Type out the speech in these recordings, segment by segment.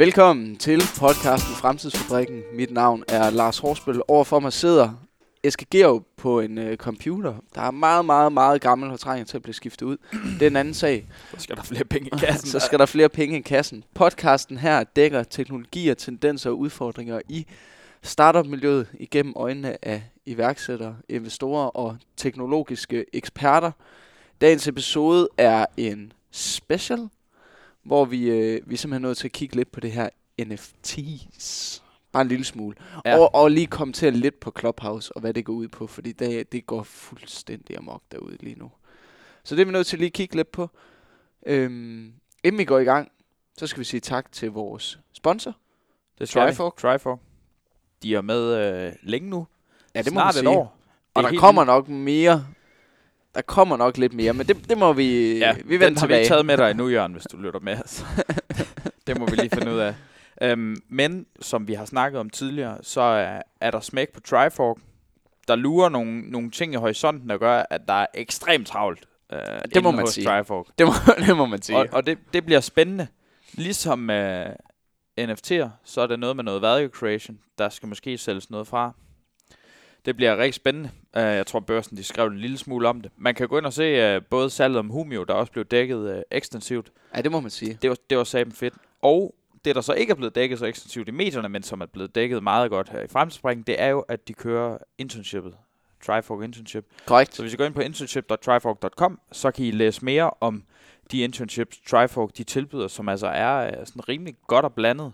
Velkommen til podcasten Fremtidsfabrikken. Mit navn er Lars Horsbøl. Overfor mig sidder Eske Georg på en øh, computer, der er meget, meget, meget gammel og trænger til at blive skiftet ud. Det er en anden sag. Så skal der flere penge i kassen. Så skal der flere penge i kassen. Podcasten her dækker teknologier, tendenser og udfordringer i startup-miljøet igennem øjnene af iværksættere, investorer og teknologiske eksperter. Dagens episode er en special, hvor vi, øh, vi er simpelthen nødt til at kigge lidt på det her NFT's. Bare en lille smule. Ja. Og, og lige kommentere lidt på Clubhouse og hvad det går ud på, fordi det, det går fuldstændig amok derude lige nu. Så det er vi nødt til lige at kigge lidt på. Øhm, inden vi går i gang, så skal vi sige tak til vores sponsor. Det vi. Trifork. De er med øh, længe nu. Ja, det må Snart man et sige. år. Og er der kommer nok mere. Der kommer nok lidt mere, men det, det må vi, Ja, vi den vende har vi ikke taget med dig endnu, Jørgen, hvis du lytter med. Så. det må vi lige finde ud af. Øhm, men som vi har snakket om tidligere, så er, er der smæk på Trifork. Der lurer nogle, nogle ting i horisonten, der gør, at der er ekstremt travlt. Øh, det må man sige. Trifork. Det må, det må man sige. Og, og det, det bliver spændende. Ligesom øh, NFT'er, så er det noget med noget value creation. Der skal måske sælges noget fra. Det bliver rigtig spændende. Uh, jeg tror, børsen de skrev en lille smule om det. Man kan gå ind og se uh, både salget om Humio, der også blev dækket uh, ekstensivt. ja, det må man sige. Det var, det var sammen fedt. Og det, der så ikke er blevet dækket så ekstensivt i medierne, men som er blevet dækket meget godt her i fremspringen, det er jo, at de kører internshipet. Trifork Internship. Korrekt. Så hvis I går ind på internship.trifork.com, så kan I læse mere om de internships, Trifork de tilbyder, som altså er sådan rimelig godt og blandet.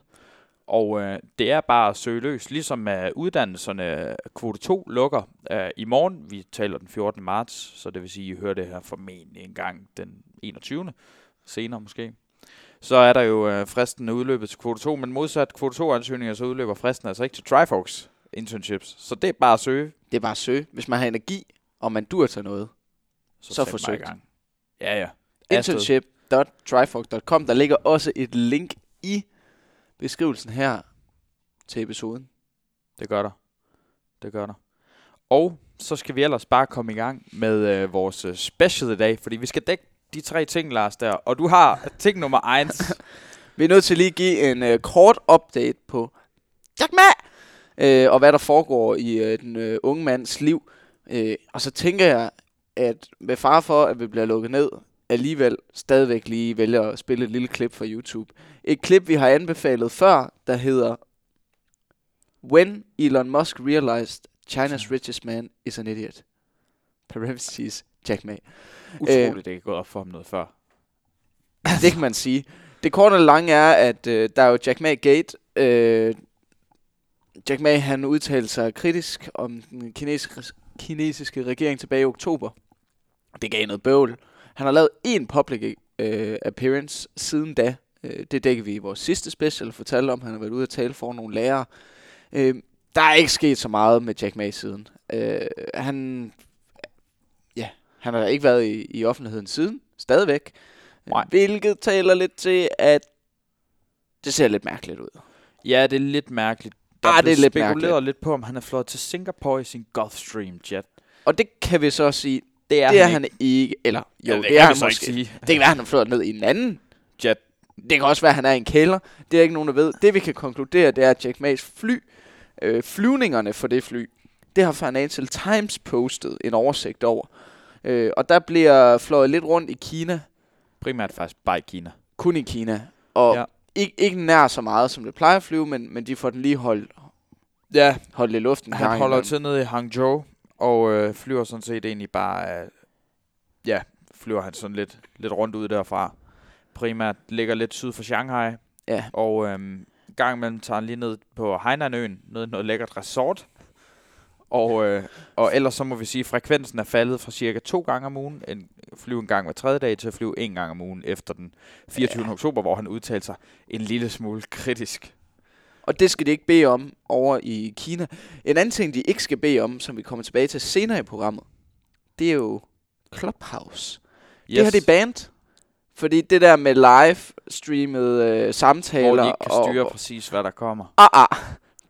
Og øh, det er bare at søge løs, ligesom øh, uddannelserne kvote 2 lukker øh, i morgen. Vi taler den 14. marts, så det vil sige, at I hører det her formentlig en gang den 21. senere måske. Så er der jo øh, fristen udløbet til kvote 2, men modsat kvote 2 ansøgninger, så udløber fristen altså ikke til Triforks internships. Så det er bare at søge. Det er bare at søge. Hvis man har energi, og man dur til noget. Så i forsøgt. gang. Ja, ja. Afsted. internship.trifork.com. Der ligger også et link i beskrivelsen her til episoden. Det gør der. Det gør der. Og så skal vi ellers bare komme i gang med øh, vores øh, special i dag, fordi vi skal dække de tre ting, Lars, der. Og du har ting nummer 1. Vi er nødt til lige at give en øh, kort update på Jack Ma! Øh, og hvad der foregår i øh, den øh, unge mands liv. Øh, og så tænker jeg, at med far for, at vi bliver lukket ned, alligevel stadigvæk lige vælger at spille et lille klip fra YouTube. Et klip, vi har anbefalet før, der hedder When Elon Musk realized China's richest man is an idiot. Parentheses, Jack Ma. Utroligt, det er gået op for ham noget før. det kan man sige. Det korte og lange er, at øh, der er jo Jack Ma Gate. Øh, Jack Ma han udtalte sig kritisk om den kinesiske, kinesiske regering tilbage i oktober. Det gav noget bøvl. Han har lavet en public øh, appearance siden da. Øh, det dækker vi i vores sidste special, fortalte om. Han har været ude at tale for nogle lærere. Øh, der er ikke sket så meget med Jack Ma siden. Øh, han, ja, han har ikke været i, i offentligheden siden. Stadigvæk. Nej. Hvilket taler lidt til, at det ser lidt mærkeligt ud. Ja, det er lidt mærkeligt. Der Ah, det er lidt spekuleret mærkeligt. lidt på, om han er flået til Singapore i sin Gulfstream jet. Og det kan vi så sige, Det er, det er han, han ikke. ikke. Eller jo, Ja, det, det er han ikke måske. sige. Det kan være, han er flået ned i en anden. Jet. Det kan også være, at han er i en kælder. Det er ikke nogen, der ved. Det vi kan konkludere, det er, at Jack Ma's fly, øh, flyvningerne for det fly, det har Financial Times postet en oversigt over. Øh, og der bliver fløjet lidt rundt i Kina, Primært faktisk bare i Kina. kun i Kina. Og Ja. ikke, ikke nær så meget, som det plejer at flyve, men, men de får den lige holdt, Ja, holdt i luften. en Han holder til nede i Hangzhou, og øh, flyver sådan set egentlig bare, øh, ja, flyver han sådan lidt, lidt rundt ud derfra. Primært ligger lidt syd for Shanghai, Ja, og øh, gang imellem tager han lige ned på Hainanøen, ned i noget lækkert resort. Og, øh, og ellers så må vi sige, at frekvensen er faldet fra cirka to gange om ugen, en, flyve en gang hver tredje dag, til at flyve en gang om ugen efter den 24. Ja. oktober, hvor han udtalte sig en lille smule kritisk. Og det skal de ikke bede om over i Kina. En anden ting, de ikke skal bede om, som vi kommer tilbage til senere i programmet, det er jo Clubhouse. Yes. Det her det er banned. Fordi det der med live-streamet øh, hvor samtaler... de ikke kan styre og, præcis, hvad der kommer. ah, ah,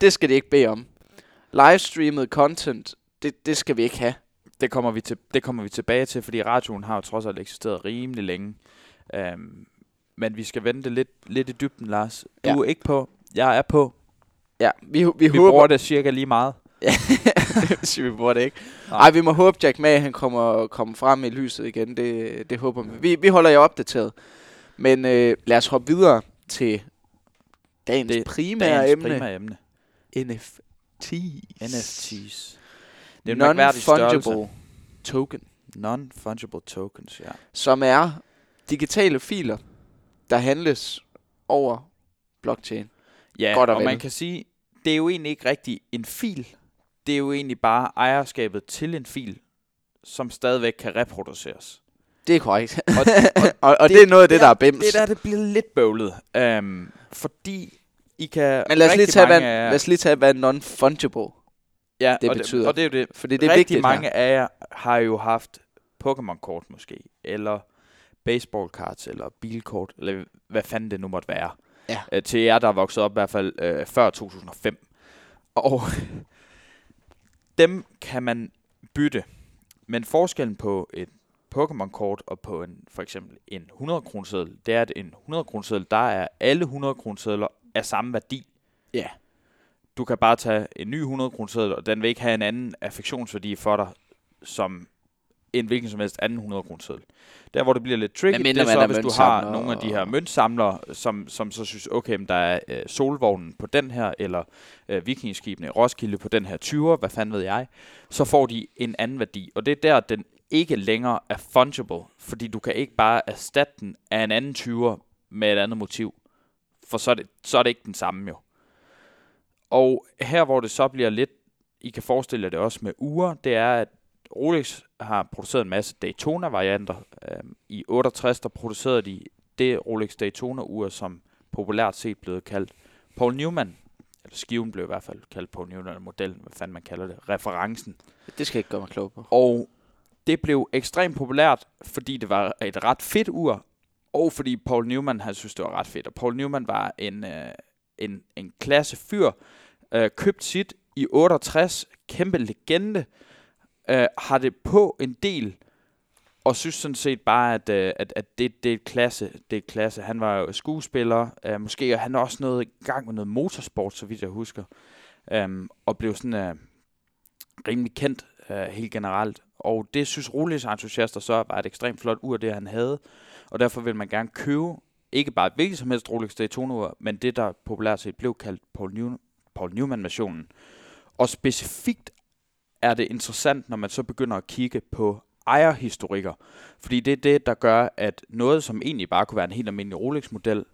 det skal de ikke bede om. Livestreamet content, det, det skal vi ikke have. det kommer, vi til, det kommer vi tilbage til, fordi radioen har jo trods alt eksisteret rimelig længe. Um, men vi skal vente lidt, lidt i dybden, Lars. Du Ja. er ikke på. Jeg er på. Ja, vi, vi, Vi håber... bruger det cirka lige meget. hvis vi bruger det ikke. Nej. Nej, vi må håbe, Jack May han kommer, kommer frem i lyset igen. Det, det håber vi. vi. Vi holder jer opdateret. Men øh, lad os hoppe videre til dagens Det- primære Dagens emne. primære emne. NFTs. NFTs. Det er. Non-fungible token. Non-fungible tokens, ja. Som er digitale filer, der handles over blockchain. Ja, Godt og og man kan sige, det er jo egentlig ikke rigtig en fil. Det er jo egentlig bare ejerskabet til en fil, som stadigvæk kan reproduceres. Det er korrekt. Og, og, og det, det er noget af det, der er bims. Det der, det bliver lidt bøvlet. Um, fordi I kan... Men lad os, lige tage, hvad, jer- lad os lige tage, hvad non-fungible ja, det og betyder. Det, og det er jo det. Fordi det er rigtig vigtigt mange her. af jer har jo haft Pokémon-kort måske, eller baseball-cards, eller bilkort, eller hvad fanden det nu måtte være. Ja. Øh, til jer, der er vokset op i hvert fald øh, før 2005. Og dem kan man bytte. Men forskellen på et Pokémon-kort og på en, for eksempel en 100 kroneseddel, det er, at en 100 kroneseddel, der er alle 100 kronesedler af samme værdi. Ja. Du kan bare tage en ny 100 kroneseddel, og den vil ikke have en anden affektionsværdi for dig, som en hvilken som helst anden 100 kroneseddel. Der, hvor det bliver lidt tricky, det er så, hvis du har nogle af de her møntsamlere, som, som så synes, okay, men der er øh, solvognen på den her, eller øh, vikingskibene i Roskilde på den her 20'er, hvad fanden ved jeg, så får de en anden værdi. Og det er der, den ikke længere er fungible, fordi du kan ikke bare erstatte den af en anden 20'er med et andet motiv. For så er det, så er det ikke den samme jo. Og her, hvor det så bliver lidt, I kan forestille jer det også med uger, det er, at Rolex har produceret en masse Daytona-varianter. Øhm, I 68, der producerede de det Rolex Daytona-ur, som populært set blev kaldt Paul Newman, eller skiven blev i hvert fald kaldt Paul Newman, eller modellen, hvad fanden man kalder det, referencen. Det skal ikke gøre mig klog på. Og det blev ekstremt populært, fordi det var et ret fedt ur, og fordi Paul Newman han synes, det var ret fedt. Og Paul Newman var en, øh, en, en klasse fyr, øh, købt sit i 68, kæmpe legende, øh, har det på en del, og synes sådan set bare, at, øh, at, at det, det er klasse. Det er klasse. Han var jo skuespiller, øh, måske, og han er også noget i gang med noget motorsport, så vidt jeg husker, øh, og blev sådan øh, rimelig kendt øh, helt generelt. Og det synes Rolex entusiaster så var et ekstremt flot ur, det han havde. Og derfor vil man gerne købe, ikke bare et hvilket som helst Rolex Daytona-ur, men det, der populært set blev kaldt Paul, New- Paul Newman-versionen. Og specifikt er det interessant, når man så begynder at kigge på ejerhistorikker. Fordi det er det, der gør, at noget, som egentlig bare kunne være en helt almindelig Rolex-model,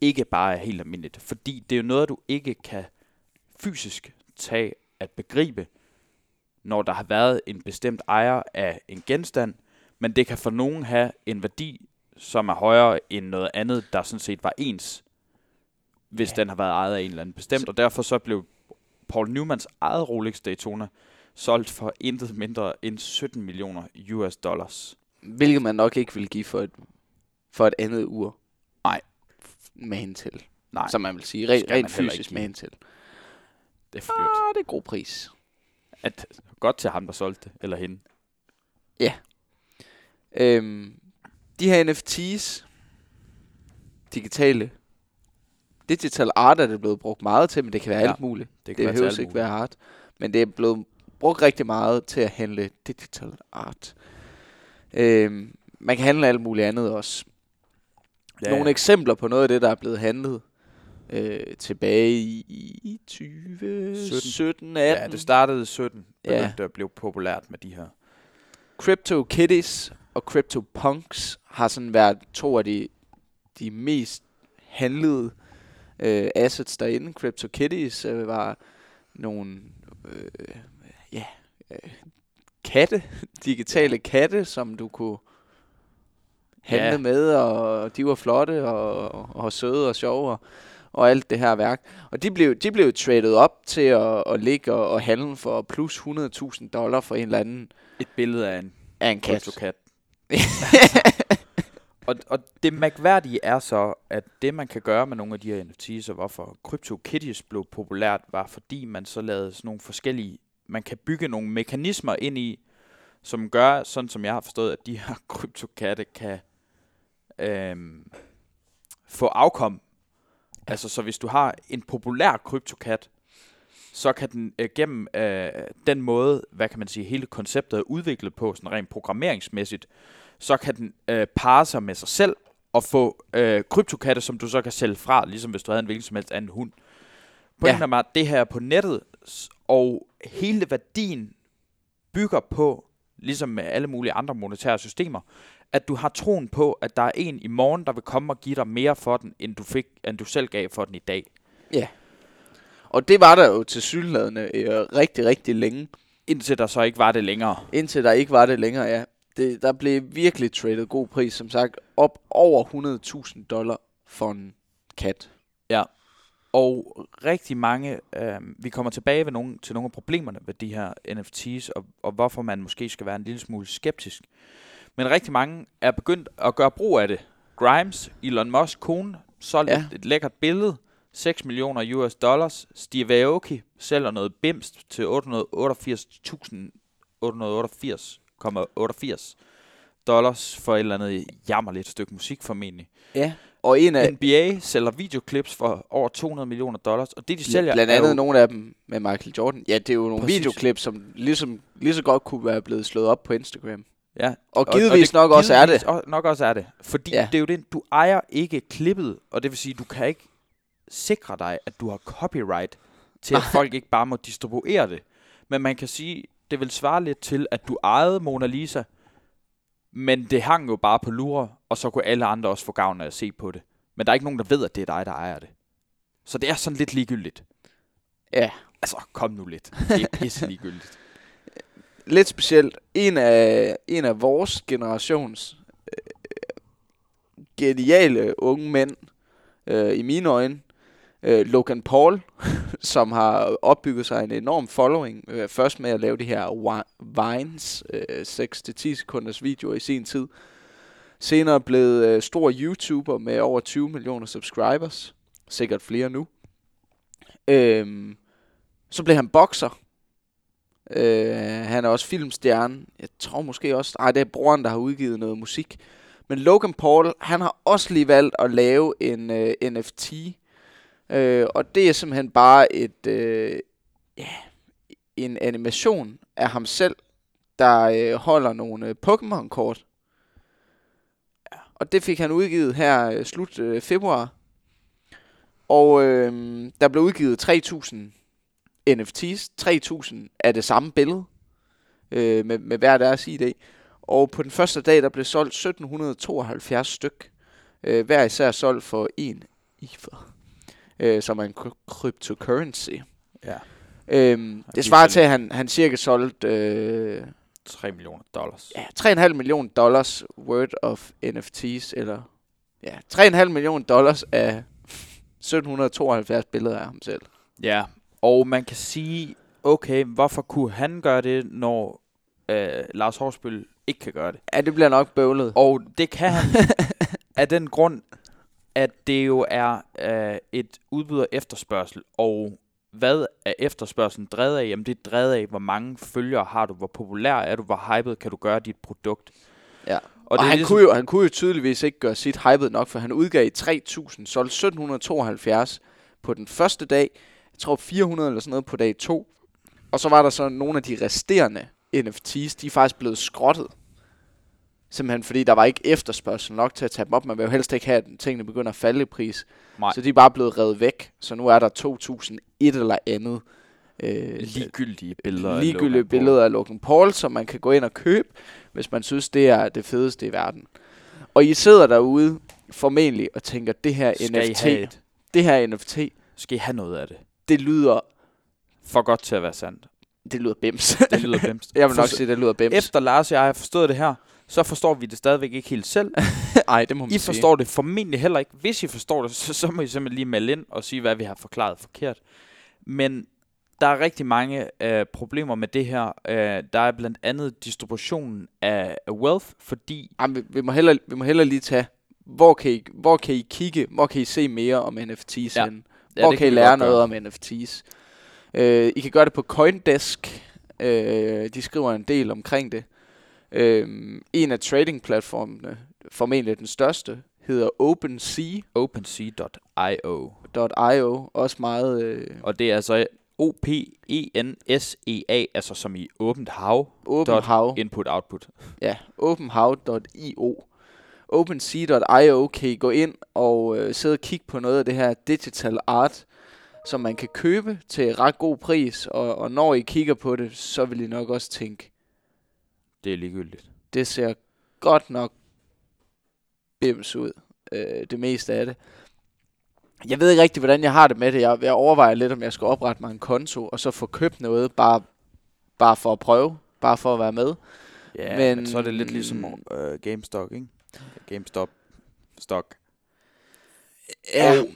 ikke bare er helt almindeligt. Fordi det er jo noget, du ikke kan fysisk tage at begribe, når der har været en bestemt ejer af en genstand, men det kan for nogen have en værdi, som er højere end noget andet, der sådan set var ens, hvis Ja. den har været ejet af en eller anden bestemt. Og derfor så blev Paul Newmans eget Rolex Daytona solgt for intet mindre end 17 millioner US dollars. Hvilket man nok ikke vil give for et, for et andet ur. Nej. Med til. Nej, Som man vil sige. Skal Rent, fysisk med til. det er fyrt. Ah, det er god pris. At, godt til ham, der solgte det, eller hende. Øhm, de her NFT's, digitale, digital art er det blevet brugt meget til, men det kan være Ja, ja, alt muligt. Det Det være til behøver ikke muligt. være art. Men det er blevet brugt rigtig meget til at handle digital art. Øhm, man kan handle alt muligt andet også. Ja, Nogle eksempler på noget af det, der er blevet handlet øh, tilbage i, i 2017, 18. Ja, det startede i 17, Ja. det blive populært med de her. Crypto Kitties og Crypto Punks har sådan været to af de, de mest handlede øh, assets derinde. Crypto Kitties øh, var nogle øh, ja, øh, katte, digitale katte, som du kunne handle Ja. med, og de var flotte og, og, og søde og sjove og, og alt det her værk. Og de blev, de blev traded op til at, at ligge og, og handle for plus 100.000 dollar for en eller anden Et billede af en af en kat. kryptokat. og, og det mærkværdige er så, at det man kan gøre med nogle af de her NFT's, og hvorfor CryptoKitties blev populært, var fordi man så lavede sådan nogle forskellige, man kan bygge nogle mekanismer ind i, som gør, sådan som jeg har forstået, at de her kryptokatte kan, øhm, få afkom. Altså, så hvis du har en populær kryptokat, så kan den øh, gennem øh, den måde, hvad kan man sige, hele konceptet er udviklet på, sådan rent programmeringsmæssigt, så kan den øh, parre sig med sig selv og få øh, kryptokatte, som du så kan sælge fra, ligesom hvis du havde en hvilken som helst anden hund. Pointen Ja. er bare, at det her er på nettet, og hele værdien bygger på, ligesom med alle mulige andre monetære systemer, at du har troen på, at der er en i morgen, der vil komme og give dig mere for den, end du, fik, end du selv gav for den i dag. Ja. Og det var der jo til synlædende øh, rigtig, rigtig længe, Indtil der så ikke var det længere. indtil der ikke var det længere, ja. Det, der blev virkelig tradet god pris, som sagt, op over 100.000 dollar for en kat. Ja. Og rigtig mange, øh, vi kommer tilbage ved nogle, til nogle af problemerne ved de her NFT's, og, og hvorfor man måske skal være en lille smule skeptisk. Men rigtig mange er begyndt at gøre brug af det. Grimes, Elon Musk kone, solgte Ja. et, et lækkert billede, 6 millioner US dollars. Steve Aoki sælger noget bimst til 888.888,88 dollars for et eller andet jammerligt stykke musik formentlig. Ja. Og en af, NBA sælger videoclips for over 200 millioner dollars, og det de sælger blandt er andet jo, nogle af dem med Michael Jordan. Ja, det er jo nogle Præcis. videoklip, som ligesom, lige så godt kunne være blevet slået op på Instagram. ja, Og givetvis nok også er det. givetvis o- nok også er det, fordi ja. det er jo det, du ejer ikke klippet, og det vil sige, du kan ikke sikre dig, at du har copyright til, at folk ikke bare må distribuere det. Men man kan sige, det vil svare lidt til, at du ejede Mona Lisa, men det hang jo bare på lure, og så kunne alle andre også få gavn af at se på det. Men der er ikke nogen, der ved, at det er dig, der ejer det. Så det er sådan lidt ligegyldigt. Ja. Altså, kom nu lidt. Det er pisse ligegyldigt. Lidt specielt. En af, en af vores generations øh, geniale unge mænd, øh, i mine øjne, øh, Logan Paul, som har opbygget sig en enorm following. Øh, først med at lave de her Vines, øh, 6-10 sekunders videoer i sin tid. Senere blevet øh, stor YouTuber med over 20 millioner subscribers. Sikkert flere nu. Øhm, så blev han bokser. Øh, han er også filmstjerne. Jeg tror måske også... Nej, det er broren, der har udgivet noget musik. Men Logan Paul, han har også lige valgt at lave en øh, NFT. Øh, og det er simpelthen bare et... Øh, ja, en animation af ham selv, der øh, holder nogle øh, Pokémon-kort. Ja. Og det fik han udgivet her øh, slut øh, februar. Og øh, der blev udgivet 3000 NFT's, 3000 af det samme billede, øh, med, med hver deres ID. Og på den første dag, der blev solgt 1772 styk. Øh, hver især solgt for en ether, øh, som er en cry- cryptocurrency. Ja. Øhm, det svarer til, at han, han cirka solgte øh, 3 millioner dollars. ja, 3,5 millioner dollars worth of NFT's, eller ja, 3,5 millioner dollars af 1772 billeder af ham selv. Ja, og man kan sige, okay, hvorfor kunne han gøre det, når øh, Lars Horsbøl ikke kan gøre det? Ja, det bliver nok bøvlet. Og det kan han af den grund, at det jo er øh, et udbud af efterspørgsel, og hvad er efterspørgselen drevet af? Jamen det er drevet af, hvor mange følgere har du, hvor populær er du, hvor hyped kan du gøre dit produkt. Ja. Og, Og, han, ligesom, kunne jo, han kunne jo tydeligvis ikke gøre sit hypet nok, for han udgav i 3000, solgte 1772 på den første dag. Jeg tror 400 eller sådan noget på dag 2. Og så var der så nogle af de resterende NFT's, de er faktisk blevet skrottet. Simpelthen fordi der var ikke efterspørgsel nok til at tage dem op. Man vil jo helst ikke have, at tingene begynder at falde i pris. Nej. Så de er bare blevet revet væk. Så nu er der 2000 et eller andet øh, ligegyldige billeder. af ligegyldige Paul. billeder af Logan Paul, som man kan gå ind og købe, hvis man synes, det er det fedeste i verden. Og I sidder derude formentlig og tænker, det her Skal NFT, have et? det her NFT, Skal I have noget af det? det lyder, For godt til at være sandt. det lyder bims. Det lyder bemst. jeg vil nok sige, det lyder bims. Efter Lars og jeg har forstået det her, så forstår vi det stadigvæk ikke helt selv. Ej, det må man I sige. forstår det formentlig heller ikke. Hvis I forstår det, så, så må I simpelthen lige melde ind og sige, hvad vi har forklaret forkert. Men der er rigtig mange øh, problemer med det her. Øh, der er blandt andet distributionen af, af wealth, fordi Ej, vi, vi, må hellere, vi må hellere lige tage, hvor kan, I, hvor kan I kigge, hvor kan I se mere om NFT's Ja. Ja, Hvor det kan I lære noget om NFT's? Øh, I kan gøre det på Coindesk. Øh, de skriver en del omkring det. Øh, en af tradingplatformene, formentlig den største, hedder OpenSea.io. OpenSea.io. Også meget øh, Og det er altså O-P-E-N-S-E-A, altså som i åbent hav. åben Dot hav. Input, output. Ja, openhav.io. OpenSea.io kan I gå ind og øh, sidde og kigge på noget af det her digital art, som man kan købe til ret god pris, og, og når I kigger på det, så vil I nok også tænke, Det er ligegyldigt. det ser godt nok bims ud, øh, det meste af det. Jeg ved ikke rigtig, hvordan jeg har det med det. Jeg, jeg overvejer lidt, om jeg skal oprette mig en konto, og så få købt noget, bare, bare for at prøve, bare for at være med. Ja, Men- men, så er det lidt ligesom øh, GameStop, ikke? GameStop stock. Ja, Og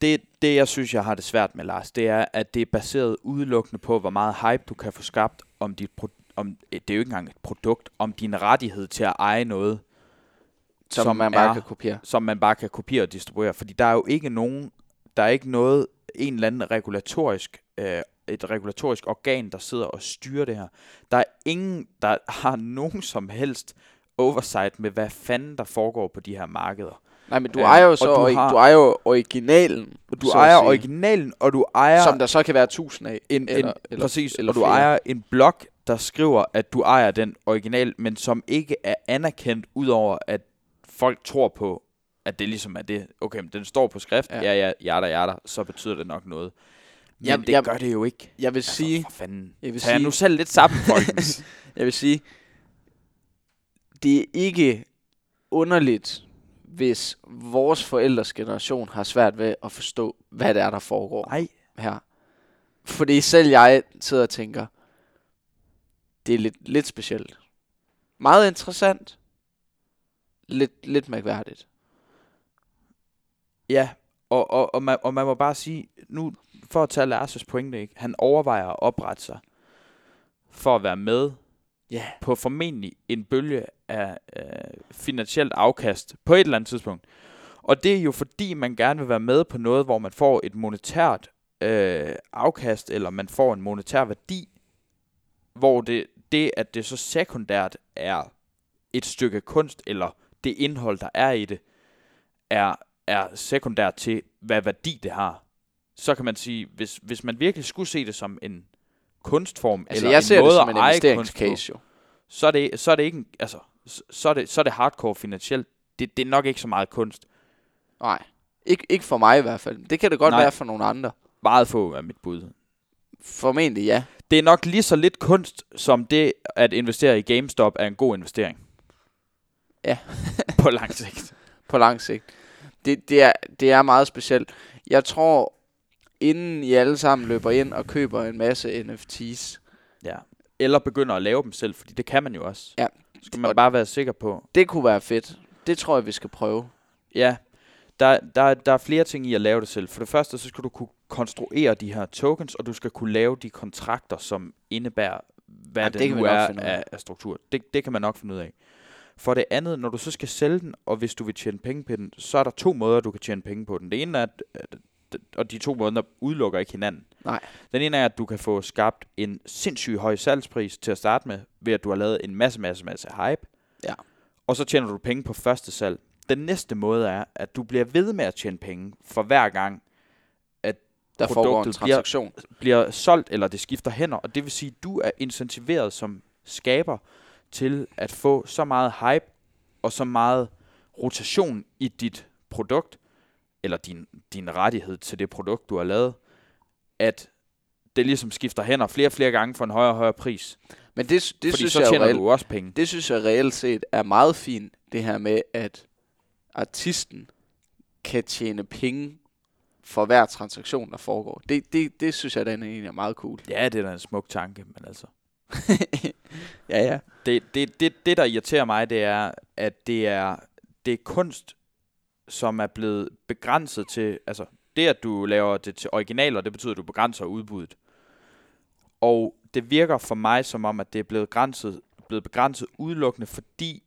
det, det, jeg synes, jeg har det svært med, Lars, det er, at det er baseret udelukkende på, hvor meget hype du kan få skabt om dit pro- om, eh, det er jo ikke engang et produkt, om din rettighed til at eje noget, som, som man bare er- kan kopiere. som man bare kan kopiere og distribuere. Fordi der er jo ikke nogen, der er ikke noget, en eller anden regulatorisk, øh, et regulatorisk organ, der sidder og styrer det her. Der er ingen, der har nogen som helst oversight med, hvad fanden der foregår på de her markeder. Nej, men du Øh, ejer jo og så du du, har- du ejer jo originalen, Og du ejer originalen, og du ejer som der så kan være tusind af. en, eller- en, eller- præcis, eller og du flere. ejer en blog, der skriver, at du ejer den original, men som ikke er anerkendt, udover at folk tror på, at det ligesom er det. Okay, men den står på skrift, Ja. ja, ja, ja, jada, jada, så betyder det nok noget. Men Jeg- det jeg- gør det jo ikke. Jeg vil Altså, sige, for fanden. jeg vil Tag sige- nu selv lidt sammen, folkens. jeg vil sige, det er ikke underligt, hvis vores forældres generation har svært ved at forstå, hvad det er, der foregår Nej, her. Fordi selv jeg sidder og tænker, det er lidt, lidt specielt. Meget interessant. Lidt, lidt mærkværdigt. ja, og, og, og, man, og man må bare sige, nu for at tage Lars' pointe, ikke? han overvejer at oprette sig for at være med Ja. på formentlig en bølge af øh, finansielt afkast på et eller andet tidspunkt. Og det er jo fordi, man gerne vil være med på noget, hvor man får et monetært øh, afkast, eller man får en monetær værdi, hvor det, det, at det så sekundært er et stykke kunst, eller det indhold, der er i det, er, er sekundært til, hvad værdi det har. Så kan man sige, hvis, hvis man virkelig skulle se det som en kunstform, Altså, eller jeg en ser det måde som at en eje kunst på, jo. så er det, så er det ikke, en- altså, så- så er det, så er det hardcore finansielt. Det, det er nok ikke så meget kunst. Nej. Ik- ikke for mig i hvert fald. Det kan det godt Nej. være for nogle andre. Meget få er mit bud. Formentlig ja. Det er nok lige så lidt kunst, som det at investere i GameStop er en god investering. Ja. på lang sigt. på lang sigt. Det, det, er, det er meget specielt. Jeg tror, inden I alle sammen løber ind og køber en masse NFT's, Ja. Eller begynder at lave dem selv, fordi det kan man jo også. Ja. Skal man bare være sikker på. det kunne være fedt. Det tror jeg, vi skal prøve. Ja, der, der, der er flere ting i at lave det selv. For det første, så skal du kunne konstruere de her tokens, og du skal kunne lave de kontrakter, som indebærer, hvad Ja, ja, det det, nu er af. af, struktur. Det, det kan man nok finde ud af. For det andet, når du så skal sælge den, og hvis du vil tjene penge på den, så er der to måder, du kan tjene penge på den. Det ene er, at, at- og de to måder udelukker ikke hinanden. Nej. Den ene er, at du kan få skabt en sindssygt høj salgspris til at starte med, ved at du har lavet en masse, masse, masse hype. Ja. Og så tjener du penge på første salg. Den næste måde er, at du bliver ved med at tjene penge for hver gang Der foregår en Produktet bliver- transaktion. bliver solgt, eller det skifter hænder. Og det vil sige, at du er incentiveret som skaber til at få så meget hype og så meget rotation i dit produkt, eller din, din rettighed til det produkt, du har lavet, at det ligesom skifter hænder flere og flere gange for en højere og højere pris. Men det, det fordi synes så jeg tjener reelt, du også penge. det synes jeg reelt set er meget fint, det her med, at artisten kan tjene penge for hver transaktion, der foregår. Det, det, det synes jeg, den er egentlig er meget cool. Ja, det er da en smuk tanke, men altså... ja, ja. Det, det, det, det, der irriterer mig, det er, at det er, det er kunst, som er blevet begrænset til... Altså, det, at du laver det til originaler, det betyder, at du begrænser udbuddet. Og det virker for mig som om, at det er blevet, grænset, blevet begrænset udelukkende, fordi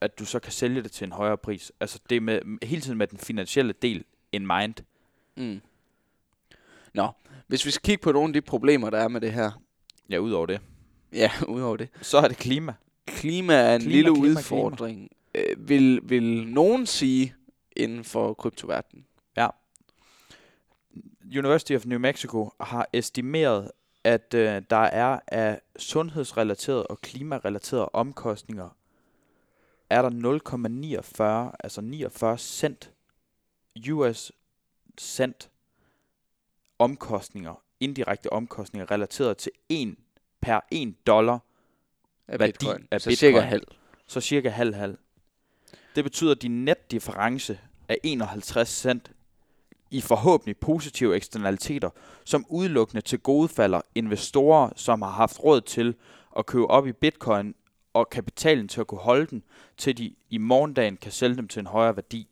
at du så kan sælge det til en højere pris. Altså, det med, hele tiden med den finansielle del in mind. Mm. Nå, hvis vi skal kigge på nogle af de problemer, der er med det her. Ja, udover det. Ja, udover det. Så er det klima. Klima er en Klima, lille klima, udfordring. øh, vil, vil nogen sige inden for kryptoverdenen. University of New Mexico har estimeret, at øh, der er af sundhedsrelaterede og klimarelaterede omkostninger, er der 0,49, altså 49 cent US cent omkostninger, indirekte omkostninger, relateret til 1 per 1 dollar, Af Værdi bitcoin. af så bitcoin. cirka halv. så cirka halv-halv. Det betyder, at din netdifference er 51 cent i forhåbentlig positive eksternaliteter, som udelukkende til gode falder investorer, som har haft råd til at købe op i bitcoin og kapitalen til at kunne holde den, til de i morgendagen kan sælge dem til en højere værdi.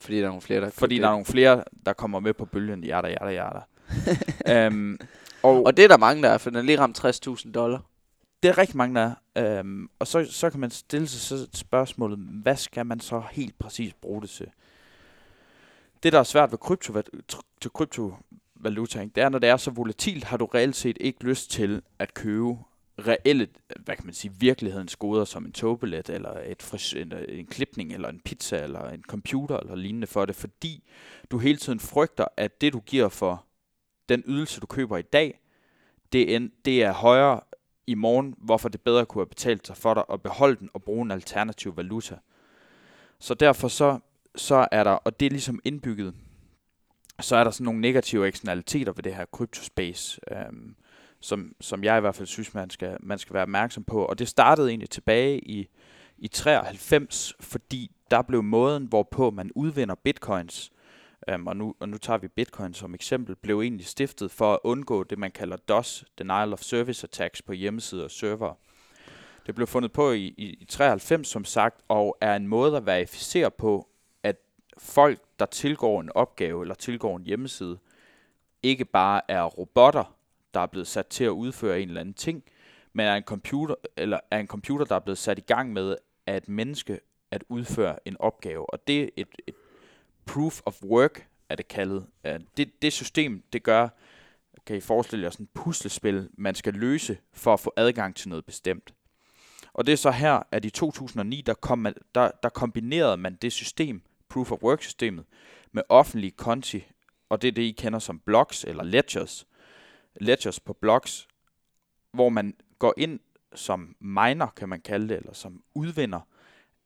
Fordi der er nogle flere, der Fordi der er nogle flere, der kommer med på bølgen. Jada, jada, jada. øhm, og, Og det er der mange, der er, for den er lige ramt 60.000 dollar. det er rigtig mange, der er. Øhm, og så, så kan man stille sig så spørgsmålet, hvad skal man så helt præcis bruge det til? Det, der er svært ved krypto, til kryptovaluta, ikke, det er, når det er så volatilt, har du reelt set ikke lyst til at købe reelle, hvad kan man sige, virkelighedens goder, som en togbillet, eller et fris, en, en klipning, eller en pizza, eller en computer, eller lignende for det, fordi du hele tiden frygter, at det, du giver for den ydelse, du køber i dag, det er, en, det er højere i morgen, hvorfor det bedre kunne have betalt sig for dig at beholde den og bruge en alternativ valuta. Så derfor så, så er der, og det er ligesom indbygget, så er der sådan nogle negative eksternaliteter ved det her kryptospace, øhm, som, som jeg i hvert fald synes, man skal, man skal være opmærksom på. Og det startede egentlig tilbage i, i 93, fordi der blev måden, hvorpå man udvinder bitcoins, øhm, og, nu, og nu tager vi bitcoin som eksempel, blev egentlig stiftet for at undgå det, man kalder DOS, Denial of Service Attacks på hjemmesider og server. Det blev fundet på i, i, i 93, som sagt, og er en måde at verificere på, at folk, der tilgår en opgave eller tilgår en hjemmeside, ikke bare er robotter, der er blevet sat til at udføre en eller anden ting, men er en computer, eller er en computer, der er blevet sat i gang med af et menneske at udføre en opgave. Og det er et, et proof of work, er det kaldet. Det, det system, det gør, kan I forestille jer sådan et puslespil, man skal løse for at få adgang til noget bestemt. Og det er så her, at i 2009, der, kom man, der, der kombinerede man det system, proof of work systemet, med offentlige konti, og det er det, I kender som blocks eller ledgers. Ledgers på blocks, hvor man går ind som miner, kan man kalde det, eller som udvinder,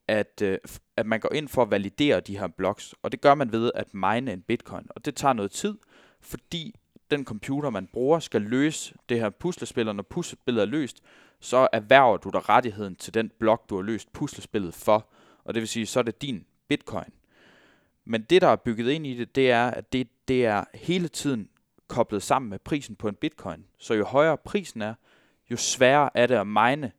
at, øh, at man går ind for at validere de her blocks, og det gør man ved at mine en bitcoin, og det tager noget tid, fordi den computer, man bruger, skal løse det her puslespil, og når puslespillet er løst, så erhverver du dig rettigheden til den blok, du har løst puslespillet for, og det vil sige, så er det din bitcoin. Men det, der er bygget ind i det, det er, at det, det er hele tiden koblet sammen med prisen på en bitcoin. Så jo højere prisen er, jo sværere er det at mine.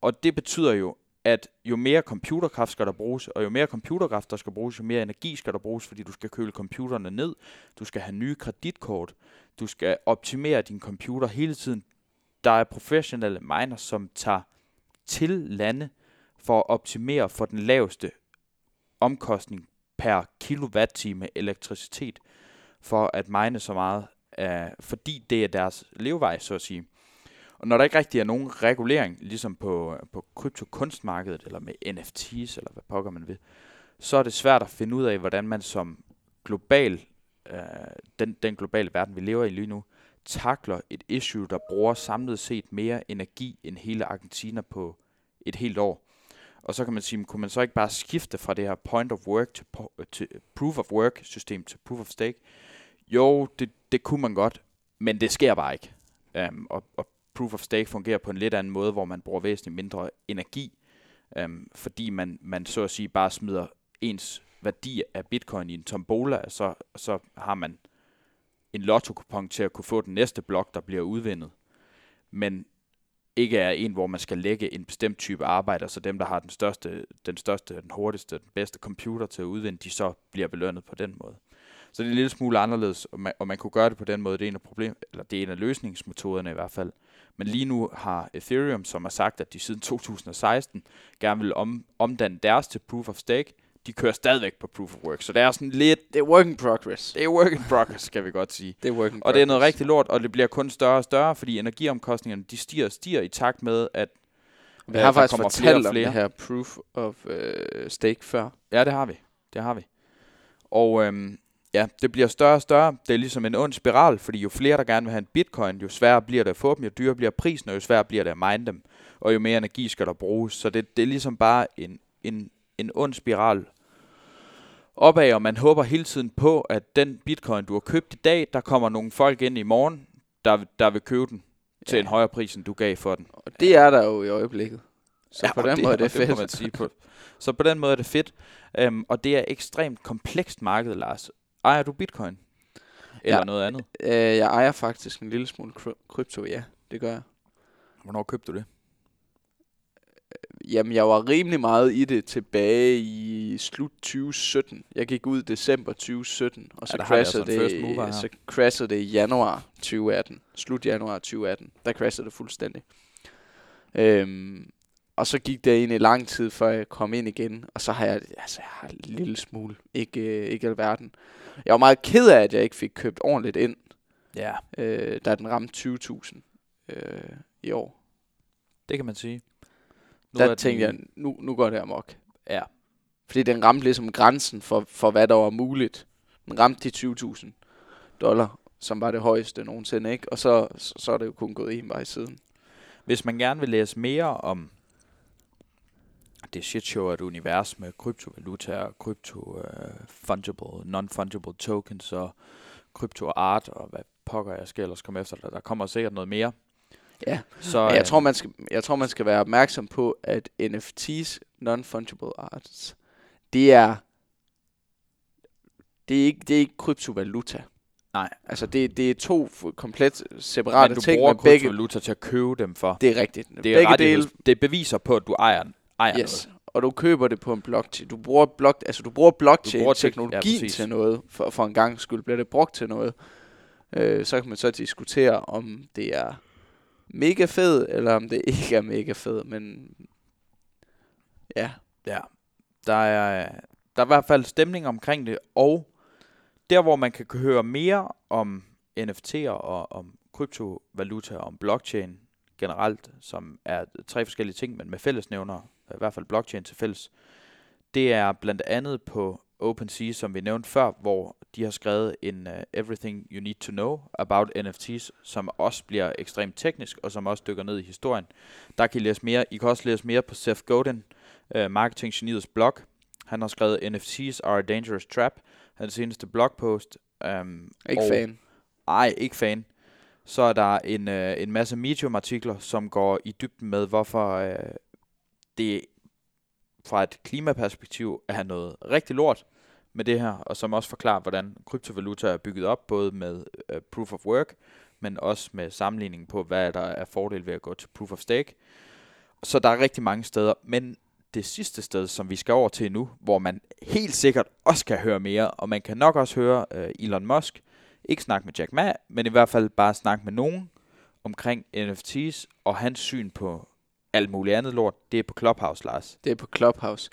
Og det betyder jo, at jo mere computerkraft skal der bruges, og jo mere computerkraft der skal bruges, jo mere energi skal der bruges, fordi du skal køle computerne ned, du skal have nye kreditkort, du skal optimere din computer hele tiden. Der er professionelle miners, som tager til lande for at optimere for den laveste omkostning per kilowatt-time elektricitet, for at mine så meget, øh, fordi det er deres levevej, så at sige. Og når der ikke rigtig er nogen regulering, ligesom på, øh, på kryptokunstmarkedet, eller med NFT's, eller hvad pokker man vil, så er det svært at finde ud af, hvordan man som global, øh, den, den globale verden, vi lever i lige nu, takler et issue, der bruger samlet set mere energi end hele Argentina på et helt år. Og så kan man sige, kunne man så ikke bare skifte fra det her point of work til, til proof of work system til proof of stake? Jo, det, det kunne man godt, men det sker bare ikke. Um, og, og proof of stake fungerer på en lidt anden måde, hvor man bruger væsentligt mindre energi, um, fordi man, man så at sige bare smider ens værdi af bitcoin i en tombola, så, så har man en lotto til at kunne få den næste blok, der bliver udvindet. Men ikke er en, hvor man skal lægge en bestemt type arbejde, så dem, der har den største, den største, den hurtigste, den bedste computer til at udvinde, de så bliver belønnet på den måde. Så det er en lille smule anderledes, og man, og man kunne gøre det på den måde. Det er en af problem, eller det er en af løsningsmetoderne i hvert fald. Men lige nu har Ethereum, som har sagt, at de siden 2016 gerne vil om, omdanne deres til Proof of Stake, de kører stadigvæk på Proof of Work. Så det er sådan lidt, Det er work in progress. det er work in progress, skal vi godt sige. Det er work in Og det er noget rigtig lort, og det bliver kun større og større, fordi energiomkostningerne de stiger og stiger i takt med, at Vi har der faktisk fortalt flere om flere. det her proof of øh, stake før. Ja, det har vi. Det har vi. Og øhm, ja, det bliver større og større. Det er ligesom en ond spiral, fordi jo flere, der gerne vil have en bitcoin, jo sværere bliver det at få dem, jo dyrere bliver prisen, og jo sværere bliver det at mine dem. Og jo mere energi skal der bruges. Så det, det er ligesom bare en, en, en ond spiral opad, og man håber hele tiden på, at den bitcoin, du har købt i dag, der kommer nogle folk ind i morgen, der, der vil købe den til Ja. en højere pris, end du gav for den. Og det er der jo i øjeblikket. Så ja, på den måde er det fedt. må man sige på. Så på den måde er det fedt. Um, og det er ekstremt komplekst marked, Lars. Ejer du bitcoin? Eller Ja. noget andet? Øh, jeg ejer faktisk en lille smule kry- krypto, ja. Det gør jeg. Hvornår købte du det? Jamen, jeg var rimelig meget i det tilbage i slut 2017. Jeg gik ud i december 2017, og så, Ja, crashede, altså first det, så crashede det i januar 2018. Slut januar 2018. Der crashede det fuldstændig. Øhm, og så gik det egentlig lang tid, før jeg kom ind igen. Og så har jeg, altså, jeg har en lille smule. Ikke, øh, ikke alverden. Jeg var meget ked af, at jeg ikke fik købt ordentligt ind, Ja, øh, da den ramte 20.000 øh, i år. det kan man sige. Nu der er den tænkte i- jeg, nu, nu går det amok. Ja, Fordi den ramte ligesom grænsen for, for hvad der var muligt. Den ramte de 20.000 dollar, som var det højeste nogensinde, ikke? Og så, så, så er det jo kun gået en vej siden. Hvis man gerne vil læse mere om det shit show et univers med kryptovalutaer, krypto uh, fungible, non-fungible tokens og krypto art og hvad pokker jeg skal ellers komme efter der. Der kommer sikkert noget mere. Ja, Så men jeg øh, tror, man skal, jeg tror, man skal være opmærksom på, at NFT's, non-fungible arts, det er, det er ikke, det er ikke kryptovaluta. Nej. Altså, det, det er to komplet men separate du ting bruger med begge. kryptovaluta til at købe dem for. Det er rigtigt. Det er, begge dele, det beviser på, at du ejer, ejer yes. noget. Og du køber det på en blockchain. Du bruger, block, altså du bruger blockchain Du bruger tek- teknologien ja, til noget. For, for en gang skyld bliver det brugt til noget. Øh, så kan man så diskutere, om det er mega fed, eller om det ikke er mega fed. Men ja, Ja, der er, der er i hvert fald stemning omkring det, og der hvor man kan høre mere om NFT'er og om kryptovaluta og om blockchain generelt, som er tre forskellige ting, men med fællesnævner, i hvert fald blockchain til fælles, det er blandt andet på OpenSea, som vi nævnte før, hvor de har skrevet en uh, Everything You Need to Know about NFTs, som også bliver ekstremt teknisk, og som også dykker ned i historien. Der kan I læse mere. I kan også læse mere på Seth Godin, uh, marketinggeniets blog. Han har skrevet NFTs are a dangerous trap. Hans seneste blogpost. Um, ikke og, fan. Ej, ikke fan. Så er der en, øh, en masse Medium-artikler, som går i dybden med, hvorfor øh, det fra et klimaperspektiv er noget rigtig lort med det her, og som også forklarer, hvordan kryptovaluta er bygget op, både med øh, proof of work, men også med sammenligning på, hvad der er fordel ved at gå til proof of stake. Så der er rigtig mange steder, men det sidste sted, som vi skal over til nu, hvor man helt sikkert også kan høre mere, og man kan nok også høre øh, Elon Musk, ikke snakke med Jack Ma, men i hvert fald bare snakke med nogen omkring NFTs og hans syn på alt muligt andet lort. Det er på Clubhouse, Lars. Det er på Clubhouse.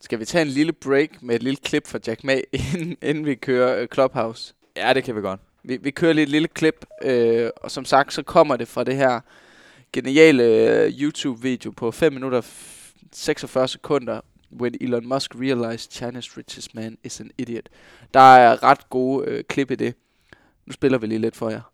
Skal vi tage en lille break med et lille klip fra Jack Ma, inden, inden vi kører øh, Clubhouse? Ja, det kan vi godt. Vi, vi kører lige et lille klip, øh, og som sagt, så kommer det fra det her geniale øh, YouTube-video på 5 minutter f- 46 sekunder, When Elon Musk realized China's richest man is an idiot. Der er ret gode øh, klip i det. Nu spiller vi lige lidt for jer.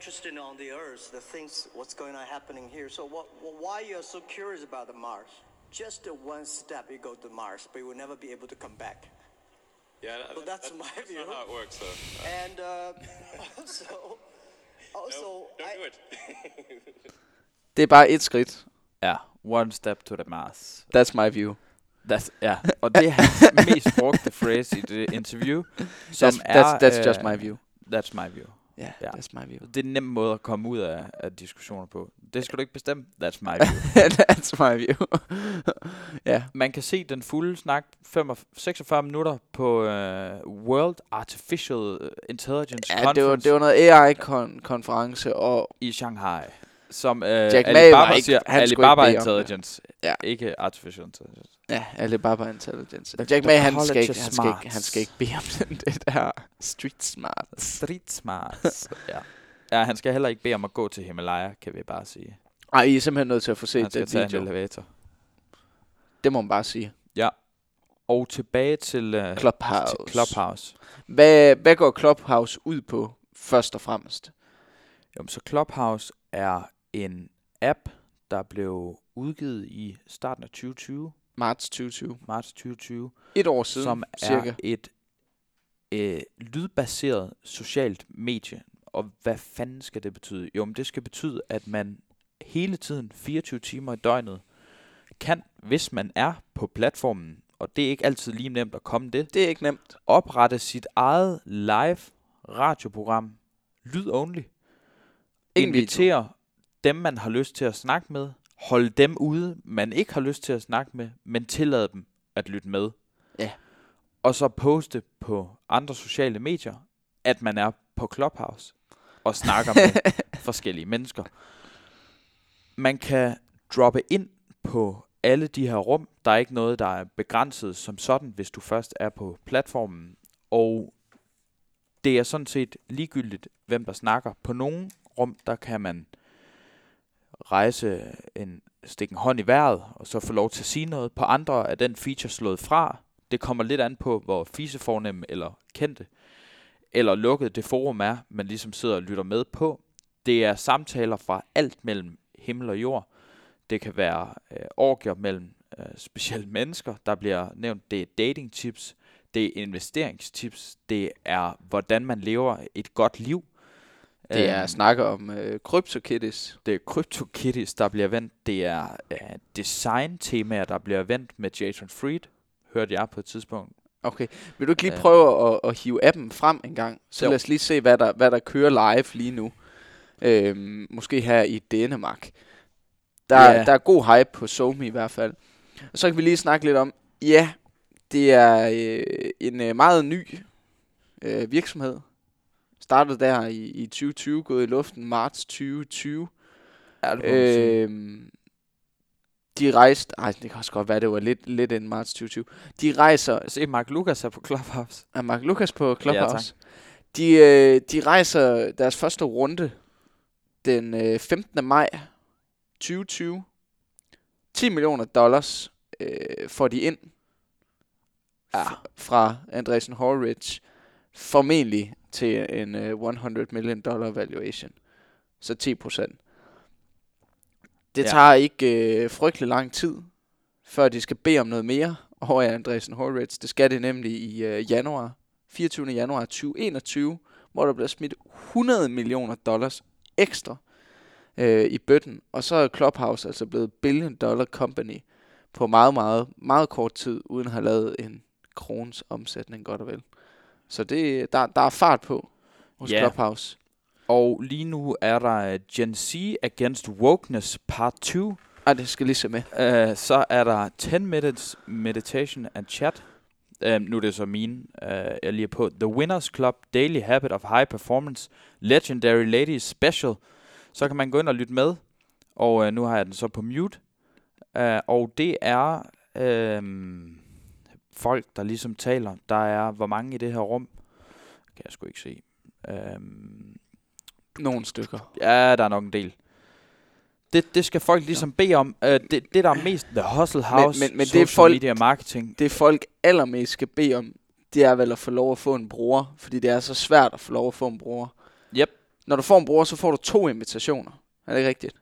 I'm interested on the Earth, the things, what's going on happening here. So what, wh- why you're so curious about the Mars? Just the one step you go to Mars, but you will never be able to come back. Yeah, that, Well, that's my that's view. not how it works, though. And uh, also, also, no, don't I, do it. Det er bare et skridt. Ja, one step to the Mars. That's my view. That's, ja, og det er hans mest brugte phrase i det interview, som That's, er... that's, that's just øh, my view. That's my view. Ja, ja. that's my view. Det er en nem måde at komme ud af, af diskussioner på. Det skal du ikke bestemme. That's my view. that's my view. ja, Man kan se den fulde snak 45, 46 minutter på uh, World Artificial Intelligence ja Conference det, var, det var noget AI-konference, og i Shanghai. Som uh, Jack Alibaba ikke- siger, Alibaba ikke om. Intelligence. Ja. Ikke Artificial Intelligence. Ja, Alibaba Intelligence. The- Jack the Ma, han skal, ikke, han, skal ikke, han skal ikke bede om den, det der street smart. Street smarts. ja. Ja, han skal heller ikke bede om at gå til Himalaya, kan vi bare sige. Ej, I er simpelthen nødt til at få set Han skal den tage video. en elevator. Det må man bare sige. Og tilbage til, uh, Clubhouse. til Clubhouse. Hvad, hvad går Clubhouse ud på, først og fremmest? Jamen, så Clubhouse er en app, der blev udgivet i starten af 2020, Marts 2020. marts 2020, Et år siden, som cirka. er et øh, lydbaseret socialt medie. Og hvad fanden skal det betyde? Jo, men det skal betyde, at man hele tiden, 24 timer i døgnet, kan, hvis man er på platformen, og det er ikke altid lige nemt at komme det, Det er ikke nemt. oprette sit eget live radioprogram, lyd only. Ingen video. Invitere dem, man har lyst til at snakke med. Hold dem ude, man ikke har lyst til at snakke med, men tillade dem at lytte med. Ja. Og så poste på andre sociale medier, at man er på Clubhouse og snakker med forskellige mennesker. Man kan droppe ind på alle de her rum. Der er ikke noget, der er begrænset som sådan, hvis du først er på platformen. Og det er sådan set ligegyldigt, hvem der snakker. På nogle rum, der kan man rejse en, stikke en hånd i vejret, og så få lov til at sige noget. På andre er den feature slået fra. Det kommer lidt an på, hvor fisefornemme eller kendte eller lukket det forum er, man ligesom sidder og lytter med på. Det er samtaler fra alt mellem himmel og jord. Det kan være øh, orgier mellem øh, specielle mennesker, der bliver nævnt. Det er dating tips, det er investeringstips, det er hvordan man lever et godt liv. Det er Øhm, snakker om øh, CryptoKitties. det er CryptoKitties, der bliver vendt. Det er øh, design-temaer, der bliver vendt med Jason Fried, hørte jeg på et tidspunkt. Okay. Vil du ikke lige Ja. prøve at, at hive appen frem en gang? Så Jo. lad os lige se, hvad der, hvad der kører live lige nu. Øhm, måske her i Danmark. Der, Ja. der er god hype på SoMe i hvert fald. Og så kan vi lige snakke lidt om, ja, det er øh, en øh, meget ny øh, virksomhed. Startede der i, i 2020, gået i luften marts 2020. Ja, det. Øhm, de rejste, ej, det kan også godt være, det var lidt, lidt inden marts 2020. De rejser, Se, Mark Lucas er på Clubhouse. er Mark Lucas på Clubhouse? tak. de, øh, de rejser deres første runde den øh, 15. maj 2020. 10 millioner dollars øh, får de ind Ja. fra Andresen Horridge. Formentlig til en øh, 100 million dollar valuation. Så 10 procent. Det Ja. tager ikke øh, frygtelig lang tid, før de skal bede om noget mere over af Andresen Horridge. Det skal det nemlig i øh, januar, 24. januar 2021, hvor der bliver smidt 100 millioner dollars ekstra øh, i bøtten. Og så er Clubhouse altså blevet billion dollar company på meget, meget, meget kort tid, uden at have lavet en krones omsætning, godt og vel. Så det, der, der er fart på hos Ja. Clubhouse. Og lige nu er der øh, Gen Z Against Wokeness Part 2. Ej, det skal lige se med. Uh, så er der 10 Minutes Meditation and Chat. Uh, nu er det så mine, uh, jeg lige er på. The Winners Club Daily Habit of High Performance Legendary Ladies Special. Så kan man gå ind og lytte med. Og uh, nu har jeg den så på mute. Uh, og det er uh, folk, der ligesom taler. Der er, hvor mange i det her rum? Kan jeg sgu ikke se. Uh, Nogle stykker. Ja, der er nok en del. Det, det skal folk ligesom bede om. Uh, det, det, der er mest The Hustle House, men- men det er social folk- media marketing. Det folk allermest skal bede om, det er vel at få lov at få en bror. Fordi det er så svært at få lov at få en bror. Yep. Når du får en bror, så får du to invitationer. Er det ikke rigtigt?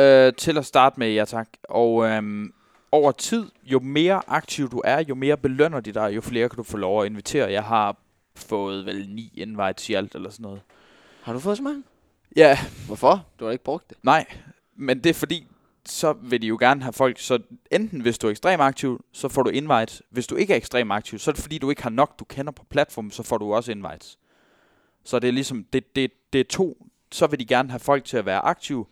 Uh, til at starte med, ja tak. Og um, over tid, jo mere aktiv du er, jo mere belønner de dig, jo flere kan du få lov at invitere. Jeg har fået vel ni invites i alt, eller sådan noget. Har du fået så mange? Ja, Hvorfor? Du har ikke brugt det. nej. Men det er fordi, så vil de jo gerne have folk, så enten hvis du er ekstremt aktiv, så får du invites. Hvis du ikke er ekstremt aktiv, så er det fordi, du ikke har nok, du kender på platformen, så får du også invites. Så det er ligesom, det, det, det er to, så vil de gerne have folk til at være aktive.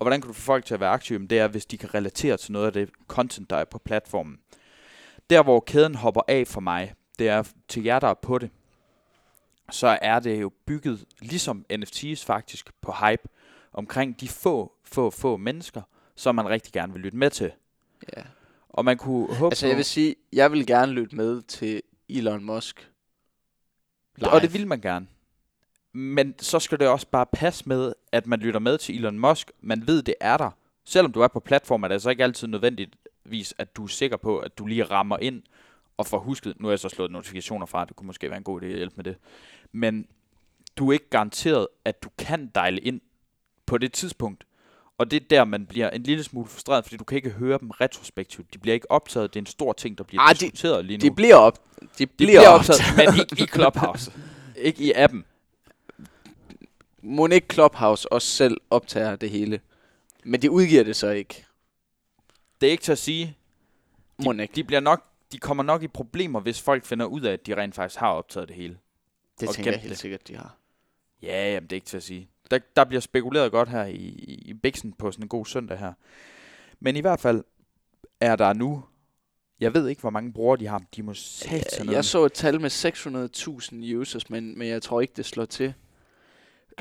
Og hvordan kan du få folk til at være aktive? Det er, hvis de kan relatere til noget af det content, der er på platformen. Der, hvor kæden hopper af for mig, det er til jer, der er på det, så er det jo bygget, ligesom NFT's faktisk, på hype, omkring de få, få, få mennesker, som man rigtig gerne vil lytte med til. Ja. Og man kunne håbe Altså jeg vil sige, jeg vil gerne lytte med til Elon Musk. og det vil man gerne. Men så skal det også bare passe med, at man lytter med til Elon Musk. Man ved, det er der. Selvom du er på platform, er det altså ikke altid nødvendigvis, at du er sikker på, at du lige rammer ind og får husket. Nu har jeg så slået notifikationer fra, det kunne måske være en god idé at hjælpe med det. Men du er ikke garanteret, at du kan dejle ind på det tidspunkt. Og det er der, man bliver en lille smule frustreret, fordi du kan ikke høre dem retrospektivt. De bliver ikke optaget. Det er en stor ting, der bliver Ah, de- diskuteret lige nu. De bliver op. De de bliver, bliver optaget. optaget, men ikke i Clubhouse. ikke i appen. Må ikke Clubhouse også selv optager det hele? Men de udgiver det så ikke. Det er ikke til at sige. Må ikke. De, bliver nok, de kommer nok i problemer, hvis folk finder ud af, at de rent faktisk har optaget det hele. Det og tænker jeg helt det. sikkert, de har. Ja, jamen, det er ikke til at sige. Der, der bliver spekuleret godt her i, i, Bixen på sådan en god søndag her. Men i hvert fald er der nu... Jeg ved ikke, hvor mange brugere de har. De må satan Jeg, jeg så et tal med 600.000 users, men, men jeg tror ikke, det slår til.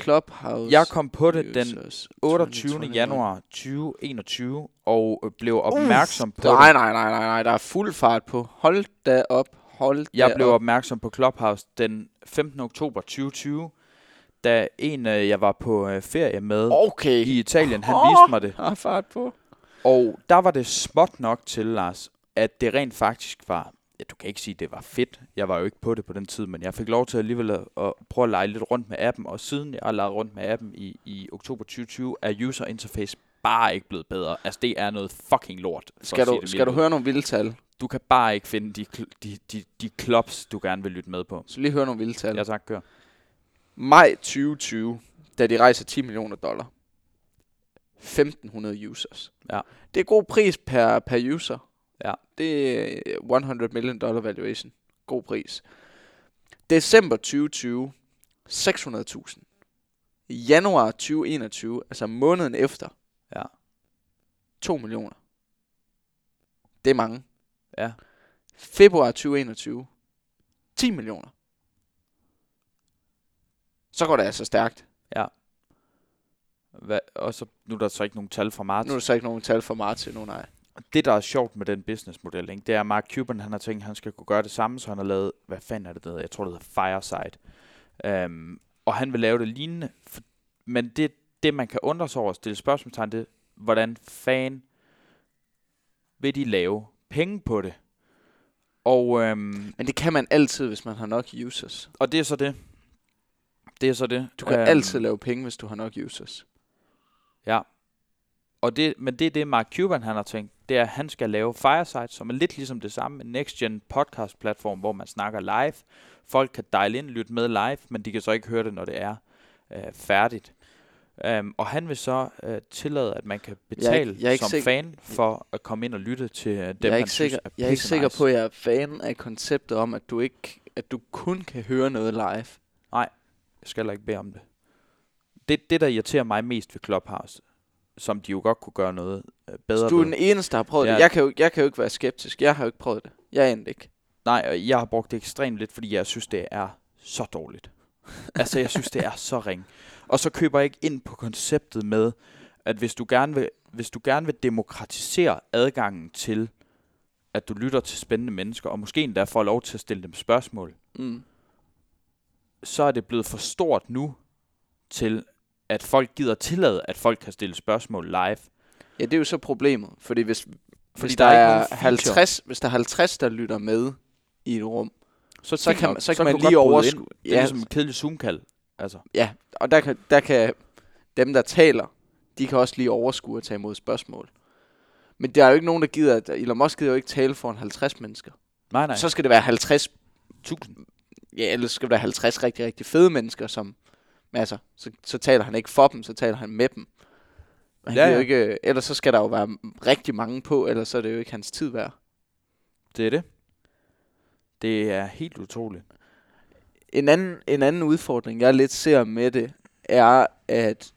Clubhouse Jeg kom på det den users 28. 2021. januar 2021 og øh, blev opmærksom på Nej, det. nej, nej, nej, nej, der er fuld fart på. Hold da op, hold da Jeg blev op. opmærksom på Clubhouse den 15. oktober 2020, da en, øh, jeg var på øh, ferie med Okay. i Italien, han Åh. viste mig det. Har fart på. Og der var det småt nok til, Lars, at det rent faktisk var... Ja, du kan ikke sige, at det var fedt. Jeg var jo ikke på det på den tid, men jeg fik lov til alligevel at, at prøve at lege lidt rundt med appen. Og siden jeg har leget rundt med appen i, i oktober 2020, er user interface bare ikke blevet bedre. Altså, det er noget fucking lort. Skal du, skal du høre nogle vilde tal? Du kan bare ikke finde de, de, de, de klops, du gerne vil lytte med på. Så lige høre nogle vilde tal. Ja tak, kør. Maj 2020, da de rejser 10 millioner dollar. 1500 users. Ja. Det er god pris per, per user. Ja. Det er 100 million dollar valuation. God pris. December 2020, 600.000. Januar 2021, altså måneden efter, Ja. 2 millioner. Det er mange. Ja. Februar 2021, 10 millioner. Så går det altså stærkt. Hvad, og så, nu er der så ikke nogen tal fra marts. Nu er der så ikke nogen tal for marts endnu, nej. Det, der er sjovt med den businessmodel, ikke, det er, at Mark Cuban han har tænkt, at han skal kunne gøre det samme, så han har lavet, hvad fanden er det, der? Jeg tror, det hedder Fireside. Um, og han vil lave det lignende. For, men det, det, man kan undre sig over stille spørgsmålstegn, det hvordan fan vil de lave penge på det? Og, øhm, Men det kan man altid, hvis man har nok users. og det er så det. Det er så det. Du kan Øhm, altid lave penge, hvis du har nok users. Ja. Og det, men det er det, Mark Cuban han har tænkt. Det er, at han skal lave Fireside, som er lidt ligesom det samme. En next-gen podcast-platform, hvor man snakker live. Folk kan dial ind, lytte med live, men de kan så ikke høre det, når det er øh, færdigt. Um, og han vil så øh, tillade, at man kan betale jeg ikke som sikker- fan for at komme ind og lytte til øh, dem, jeg er ikke sikker, synes er jeg er ikke sikker på, at jeg er fan af konceptet om, at du ikke at du kun kan høre noget live. Jeg skal heller ikke bede om det. det. Det, der irriterer mig mest ved Clubhouse, som de jo godt kunne gøre noget øh, bedre Så du er den eneste, der har prøvet Ja. det. Jeg kan, jo, jeg kan jo ikke være skeptisk. Jeg har jo ikke prøvet det. Jeg det ikke. Nej, og jeg har brugt det ekstremt lidt, fordi jeg synes, det er så dårligt. altså, jeg synes, det er så ring. Og så køber jeg ikke ind på konceptet med, at hvis du gerne vil, hvis du gerne vil demokratisere adgangen til, at du lytter til spændende mennesker, og måske endda får lov til at stille dem spørgsmål, Mm. så er det blevet for stort nu til, at folk gider tillade, at folk kan stille spørgsmål live. Ja, det er jo så problemet. Fordi hvis, fordi hvis der der, er ikke er nogen feature. 50, hvis der er 50, der lytter med i et rum, Så, så kan, man, så kan man du godt lige overskue. Det er Ja, ligesom en kedelig Zoom-kald. Altså, ja, og der kan, der kan dem, der taler, de kan også lige overskue at tage imod spørgsmål. Men der er jo ikke nogen, der gider, at Elon Musk gider jo ikke tale for en 50 mennesker. nej, nej. Så skal det være 50 tusind. ja, ellers skal der være 50 rigtig, rigtig fede mennesker, som, altså, så, så taler han ikke for dem, så taler han med dem. Han Ja, ja. Jo ikke, ellers så skal der jo være rigtig mange på, ellers så er det jo ikke hans tid værd. Det er det. Det er helt utroligt. En anden, en anden udfordring, jeg lidt ser med det, er, at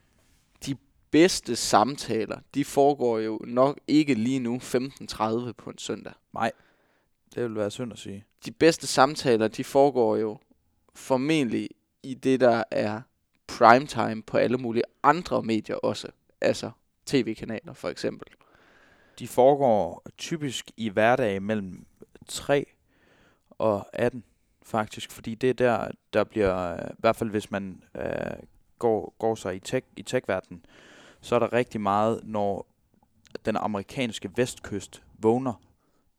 de bedste samtaler, de foregår jo nok ikke lige nu 15.30 på en søndag. Det vil være synd at sige. De bedste samtaler, de foregår jo formentlig i det, der er primetime på alle mulige andre medier også. Altså tv-kanaler for eksempel. De foregår typisk i hverdag mellem 3 og 18. faktisk, fordi det er der, der bliver, i hvert fald hvis man øh, går, går sig i tech, i tech-verdenen, så er der rigtig meget, når den amerikanske vestkyst vågner,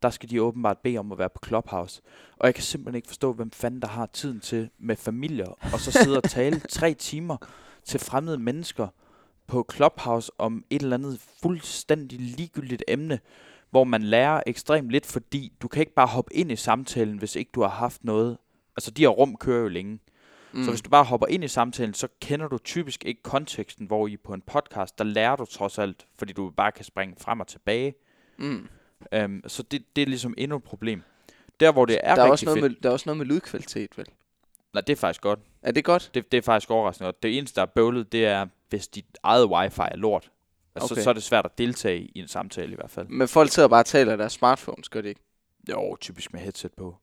der skal de åbenbart bede om at være på Clubhouse. Og jeg kan simpelthen ikke forstå, hvem fanden der har tiden til med familier, og så sidde og tale tre timer til fremmede mennesker på Clubhouse om et eller andet fuldstændig ligegyldigt emne, hvor man lærer ekstremt lidt, fordi du kan ikke bare hoppe ind i samtalen, hvis ikke du har haft noget. Altså, de her rum kører jo længe. Mm. Så hvis du bare hopper ind i samtalen, så kender du typisk ikke konteksten, hvor i på en podcast, der lærer du trods alt, fordi du bare kan springe frem og tilbage. Mm. Um, så det, det er ligesom endnu et problem. Der, hvor det er der, er også noget fedt, med, der er også noget med lydkvalitet, vel? nej, det er faktisk godt. Er det godt? Det, det er faktisk overraskende godt. Det eneste, der er bøvlet, det er, hvis dit eget wifi er lort. Altså, Okay. så, så er det svært at deltage i en samtale i hvert fald. Men folk sidder bare og taler af deres smartphones, gør de ikke? Jo, typisk med headset på.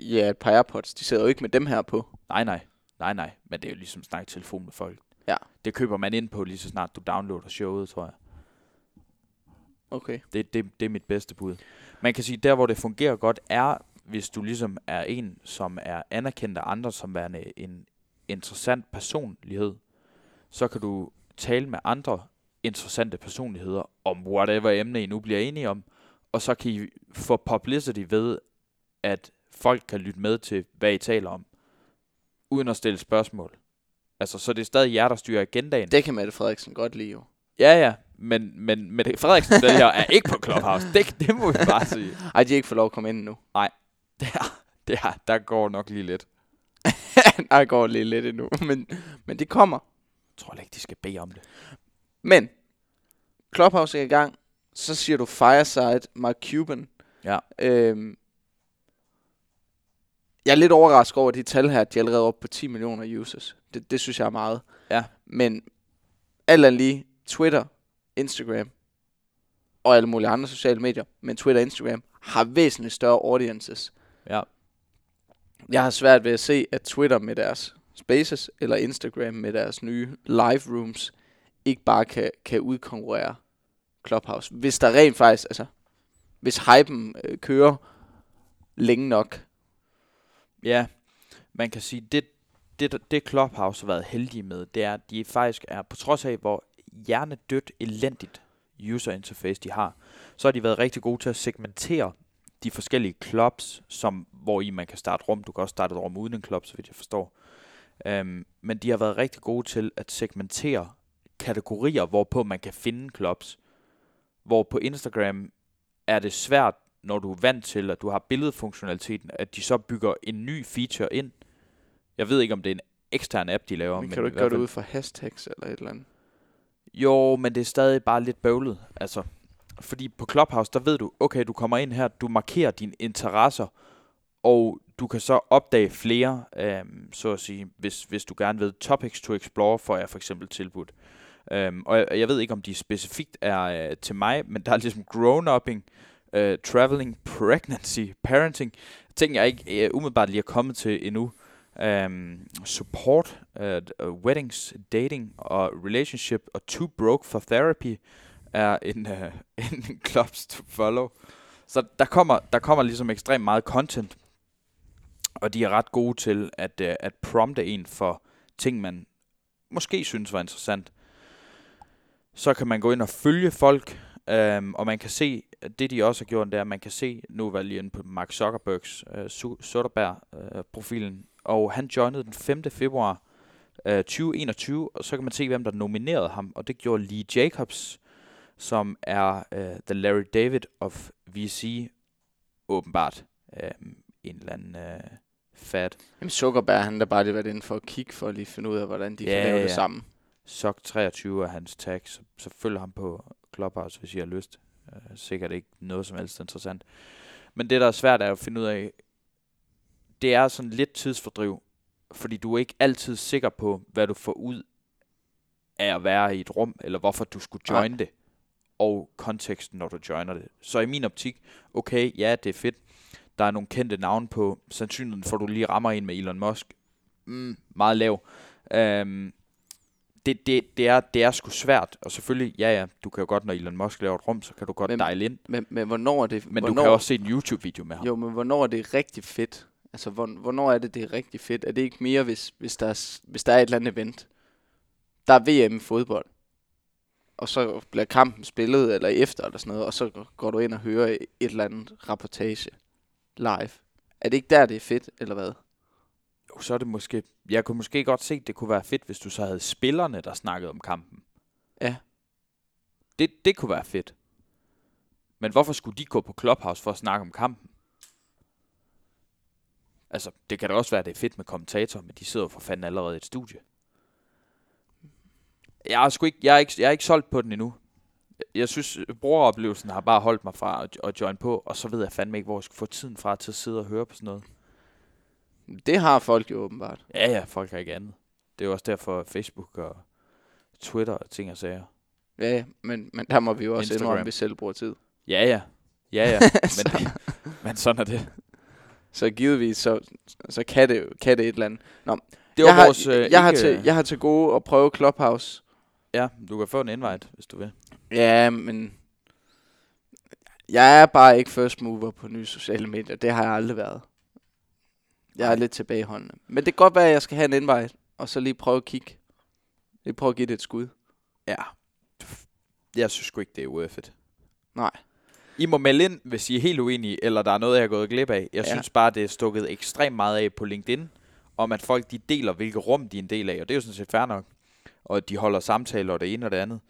Ja, et par AirPods, de sidder jo ikke med dem her på. Nej, nej. Nej, nej. Men det er jo ligesom at snakke telefon med folk. Ja. Det køber man ind på lige så snart du downloader showet, tror jeg. Okay. Det, det, det er mit bedste bud. Man kan sige, der hvor det fungerer godt, er, hvis du ligesom er en, som er anerkendt af andre som værende en interessant personlighed, så kan du tale med andre interessante personligheder om whatever emne, I nu bliver enige om, og så kan I få publicity ved, at folk kan lytte med til, hvad I taler om, uden at stille spørgsmål. Altså, så det er stadig jer, der styrer agendaen. Det kan Mette Frederiksen godt lide jo. Ja, ja, men, men Mette Frederiksen, den her, er ikke på Clubhouse. Det, det må vi bare sige. Ej, de har ikke fået lov at komme ind nu. Der, der, der går nok lige lidt. Der går lige lidt endnu, men, men det kommer. Jeg tror ikke, de skal bede om det. Men, Clubhouse er i gang. Så siger du Fireside, Mark Cuban. Ja. Øhm, jeg er lidt overrasket over de tal her, at de er allerede oppe på 10 millioner users. Det, det synes jeg er meget. Ja. Men alt andet lige, Twitter, Instagram og alle mulige andre sociale medier, men Twitter og Instagram har væsentligt større audiences. Ja. Jeg har svært ved at se, at Twitter med deres spaces, eller Instagram med deres nye live rooms, ikke bare kan, kan udkonkurrere Clubhouse. Hvis der rent faktisk, altså, hvis hypen øh, kører længe nok. Ja, man kan sige, det, det, det Clubhouse har været heldige med, det er, at de faktisk er, på trods af, hvor hjernedødt elendigt user interface de har, så har de været rigtig gode til at segmentere de forskellige clubs, som, hvor i man kan starte rum. Du kan også starte et rum uden en club, så vidt jeg forstår. Um, men de har været rigtig gode til at segmentere kategorier, hvorpå man kan finde clubs. Hvor på Instagram er det svært, når du er vant til, at du har billedfunktionaliteten, at de så bygger en ny feature ind. Jeg ved ikke, om det er en ekstern app, de laver. Men men kan du i ikke gøre det ud for hashtags eller et eller andet? Jo, men det er stadig bare lidt bøvlet. Altså, fordi på Clubhouse, der ved du, okay, du kommer ind her, du markerer dine interesser, og du kan så opdage flere, øhm, så at sige, hvis, hvis du gerne ved topics to explore, får jeg for eksempel tilbudt. Øhm, og jeg, jeg ved ikke, om de specifikt er øh, til mig, men der er ligesom grown-upping, øh, traveling, pregnancy, parenting, ting jeg ikke øh, umiddelbart lige er kommet til endnu. Um, support, uh, weddings, dating og relationship og too broke for therapy er en, uh, en clubs to follow. Så der kommer, der kommer ligesom ekstremt meget content, og de er ret gode til at, uh, at prompte en for ting, man måske synes var interessant. Så kan man gå ind og følge folk, um, og man kan se, at det de også har gjort, det er, at man kan se, nu var lige inde på Mark Zuckerbergs uh, Zuckerberg-profilen, og han joinede den 5. februar øh, 2021, og så kan man se, hvem der nominerede ham, og det gjorde Lee Jacobs, som er øh, The Larry David of VC, åbenbart øh, en eller anden øh, fat. Jamen Zuckerberg, han har bare lige været inde for at kigge for at lige finde ud af, hvordan de Ja, kan lave det ja. sammen. Sok 23 er hans tag, så, så følg ham på Clubhouse, hvis I har lyst. Øh, sikkert ikke noget som helst interessant. Men det, der er svært, er at finde ud af, det er sådan lidt tidsfordriv, fordi du er ikke altid sikker på, hvad du får ud af at være i et rum, eller hvorfor du skulle Nej. join det, og konteksten, når du joiner det. Så i min optik, okay, ja, det er fedt. Der er nogle kendte navne på. Sandsynligheden for, at du lige rammer en med Elon Musk, mm, meget lav. Øhm, det, det, det, er, det er sgu svært, og selvfølgelig, ja ja, du kan jo godt, når Elon Musk laver et rum, så kan du godt Men- dial ind, Men, men hvornår er det... men hvornår, du kan også se en YouTube-video med ham. Jo, men hvornår er det rigtig fedt? Altså, hvor, hvornår er det, det er rigtig fedt? Er det ikke mere, hvis, hvis, der, er, hvis der er et eller andet event? Der er VM i fodbold. Og så bliver kampen spillet, eller efter, eller sådan noget, og så går du ind og hører et eller andet rapportage live. Er det ikke der, det er fedt, eller hvad? Jo, så er det måske... Jeg kunne måske godt se, at det kunne være fedt, hvis du så havde spillerne, der snakkede om kampen. Ja. Det, det kunne være fedt. Men hvorfor skulle de gå på Clubhouse for at snakke om kampen? Altså, det kan da også være, at det er fedt med kommentatorer, men de sidder jo for fanden allerede i et studie. Jeg er, sgu ikke, jeg er ikke, jeg er ikke solgt på den endnu. Jeg- synes, brugeroplevelsen har bare holdt mig fra at, at join på, og så ved jeg fandme ikke, hvor jeg skal få tiden fra til at sidde og høre på sådan noget. Det har folk jo åbenbart. Ja, ja, folk har ikke andet. Det er jo også derfor Facebook og Twitter og ting og sager. Ja, men, men der må vi jo også Instagram. indrømme, at vi selv bruger tid. Ja, ja. Ja, ja. Men, men sådan er det. Så givetvis, så, så kan, det, kan det et eller andet. Det var jeg, har, vores... øh, jeg, har til, jeg har til gode at prøve Clubhouse. Ja, du kan få en invite, hvis du vil. Ja, men jeg er bare ikke first mover på nye sociale medier. Det har jeg aldrig været. Jeg er lidt tilbageholdende. Men det kan godt være, at jeg skal have en invite, og så lige prøve at kigge. Lige prøve at give det et skud. Ja. Jeg synes sgu ikke, det er worth it. Nej. I må melde ind, hvis I er helt uenige, eller der er noget, jeg er gået glip af. Jeg Ja. synes bare, det er stukket ekstremt meget af på LinkedIn, om at folk de deler, hvilke rum de er en del af, og det er jo sådan set fair nok. Og de holder samtaler og det ene og det andet.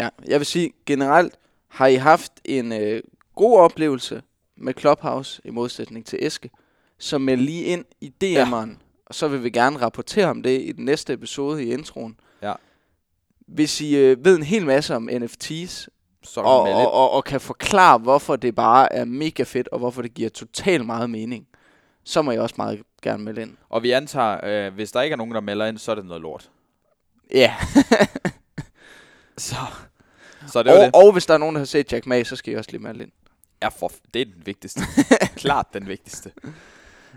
Ja, jeg vil sige, generelt har I haft en øh, god oplevelse med Clubhouse, i modsætning til Eske, så meld lige ind i DM'eren, ja. og så vil vi gerne rapportere om det i den næste episode i introen. Ja. Hvis I øh, ved en hel masse om NFT's, Så og, ind. og, og, og kan forklare, hvorfor det bare er mega fedt, og hvorfor det giver totalt meget mening, så må jeg også meget gerne melde ind. Og vi antager, øh, hvis der ikke er nogen, der melder ind, så er det noget lort. Ja, Så, så det og, det. og hvis der er nogen, der har set Jack Ma, så skal I også lige melde ind. Ja, for, det er den vigtigste. Klart den vigtigste.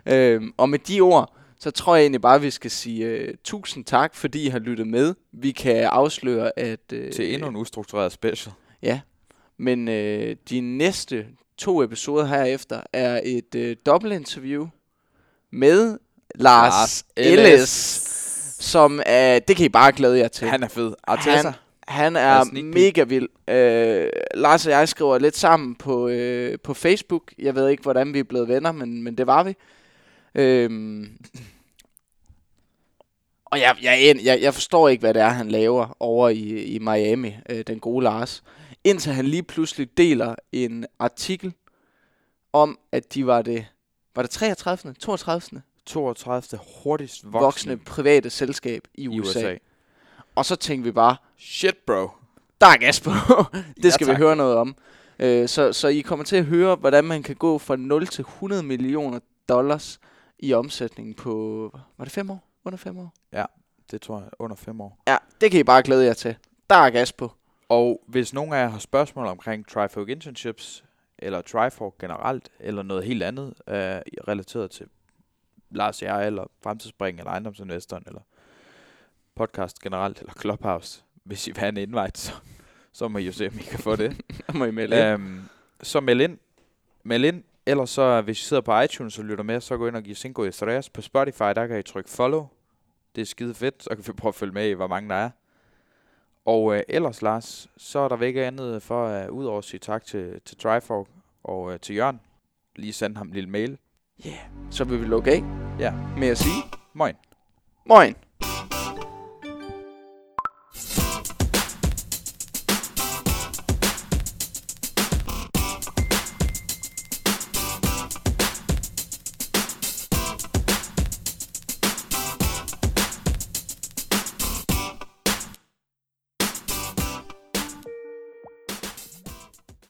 Øhm, og med de ord, så tror jeg egentlig bare, at vi skal sige øh, tusind tak, fordi I har lyttet med. Vi kan afsløre, at... Øh, Til endnu en ustruktureret special. Ja, men øh, de næste to episoder herefter er et øh, dobbeltinterview med Lars, Lars Ellis, Ellis. som er... Det kan I bare glæde jer til. Han er fed. Arteta. Han, han Er peek. mega vild. Øh, Lars og jeg skriver lidt sammen på, øh, på Facebook. Jeg ved ikke, hvordan vi er blevet venner, men, men det var vi. Øhm, og jeg, jeg, jeg, jeg forstår ikke, hvad det er, han laver over i, i Miami, øh, den gode Lars. Indtil han lige pludselig deler en artikel om, at de var det, var det 33. 32. 32. hurtigst voksne, voksne private selskab i USA. USA. Og så tænkte vi bare, Shit, bro. der er gas på. det skal Ja, vi høre noget om. Øh, så, så I kommer til at høre, hvordan man kan gå fra 0 til 100 millioner dollars i omsætning på, var det fem år? Under fem år? Det tror jeg under fem år. Ja, det kan I bare glæde jer til. Der er gas på. Og hvis nogen af jer har spørgsmål omkring Trifork Internships, eller Trifork generelt, eller noget helt andet øh, relateret til Lars og jeg, eller Fremtidsspring, eller Ejendomsinvestoren, eller podcast generelt, eller Clubhouse, hvis I vil have en invite, så, så må I jo se, om I kan få det. Må I melde ind. øhm, så meld ind. Meld ind. Ellers så, hvis I sidder på iTunes og lytter med, så gå ind og giv Cinco Estrellas. På Spotify, der kan I trykke follow. Det er skide fedt, så kan vi prøve at følge med i, hvor mange der er. Og øh, ellers, Lars, så er der ikke andet for, uh, udover at sige tak til, til Trifork og uh, til Jørgen. Lige sende ham en lille mail. Så vil vi lukke af Ja, med at sige, moin. moin.